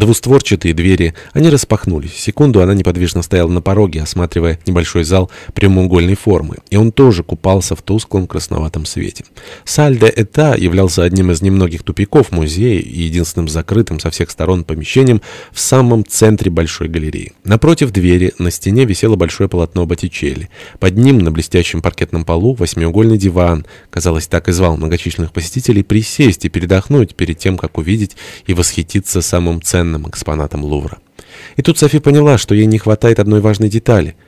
Двустворчатые двери, они распахнулись. Секунду она неподвижно стояла на пороге, осматривая небольшой зал прямоугольной формы, и он тоже купался в тусклом красноватом свете. Саль де Эта являлся одним из немногих тупиков музея и единственным закрытым со всех сторон помещением в самом центре большой галереи. Напротив двери на стене висело большое полотно Боттичелли. Под ним на блестящем паркетном полу восьмиугольный диван. Казалось, так и звал многочисленных посетителей присесть и передохнуть перед тем, как увидеть и восхититься самым ценным экспонатом Лувра. И тут Софи поняла, что ей не хватает одной важной детали —